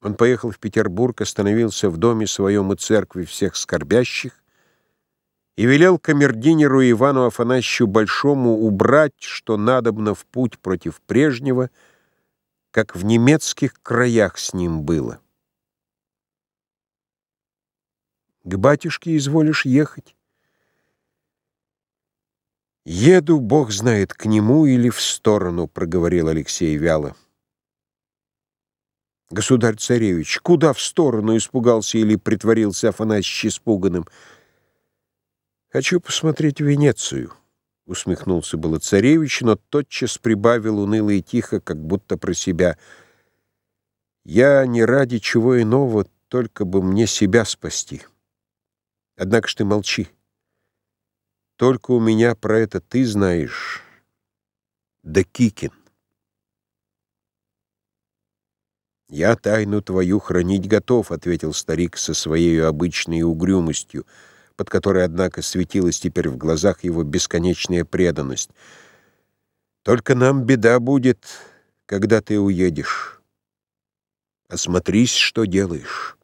Он поехал в Петербург, остановился в доме своем и церкви всех скорбящих и велел камердинеру Ивану Афанасьевичу Большому убрать, что надобно в путь против прежнего, как в немецких краях с ним было. К батюшке изволишь ехать? Еду, Бог знает, к нему или в сторону, проговорил Алексей вяло. Государь-царевич, куда в сторону испугался или притворился Афанасьич испуганным? Хочу посмотреть Венецию, усмехнулся было царевич, но тотчас прибавил уныло и тихо, как будто про себя. Я не ради чего иного, только бы мне себя спасти. Однако ж ты молчи. Только у меня про это ты знаешь. Да Кикин. «Я тайну твою хранить готов», — ответил старик со своей обычной угрюмостью, под которой, однако, светилась теперь в глазах его бесконечная преданность. «Только нам беда будет, когда ты уедешь. Осмотрись, что делаешь».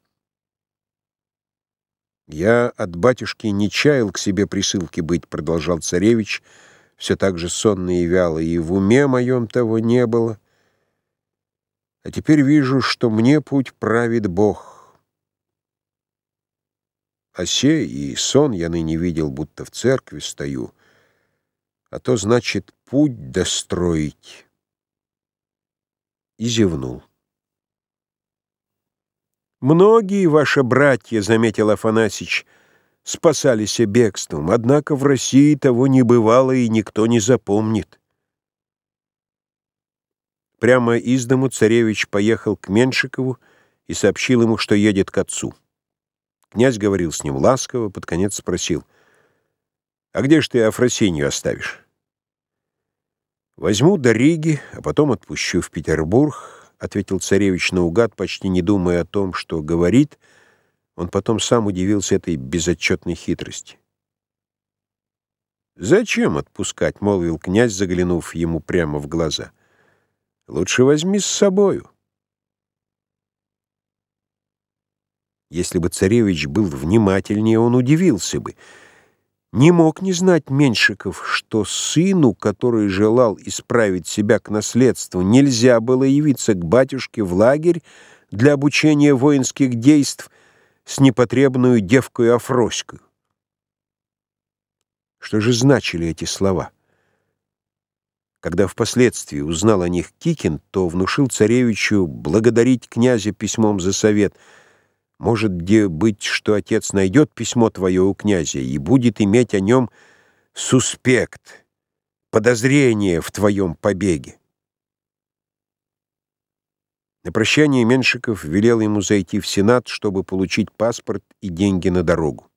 «Я от батюшки не чаял к себе присылки быть», — продолжал царевич, все так же сонно и вяло, «и в уме моем того не было». А теперь вижу, что мне путь правит Бог. Осе и сон я ныне видел, будто в церкви стою, а то значит путь достроить. И зевнул. Многие ваши братья, — заметил Афанасич, — спасались бегством, однако в России того не бывало и никто не запомнит. Прямо из дому царевич поехал к Меншикову и сообщил ему, что едет к отцу. Князь говорил с ним ласково, под конец спросил, «А где ж ты Афросинью оставишь?» «Возьму до Риги, а потом отпущу в Петербург», — ответил царевич наугад, почти не думая о том, что говорит. Он потом сам удивился этой безотчетной хитрости. «Зачем отпускать?» — молвил князь, заглянув ему прямо в глаза. — Лучше возьми с собою. Если бы царевич был внимательнее, он удивился бы. Не мог не знать Меньшиков, что сыну, который желал исправить себя к наследству, нельзя было явиться к батюшке в лагерь для обучения воинских действий с непотребную девкой Афроською. Что же значили эти слова? Когда впоследствии узнал о них Кикин, то внушил царевичу благодарить князя письмом за совет. Может, где быть, что отец найдет письмо твое у князя и будет иметь о нем суспект, подозрение в твоем побеге. На прощание Меншиков велел ему зайти в Сенат, чтобы получить паспорт и деньги на дорогу.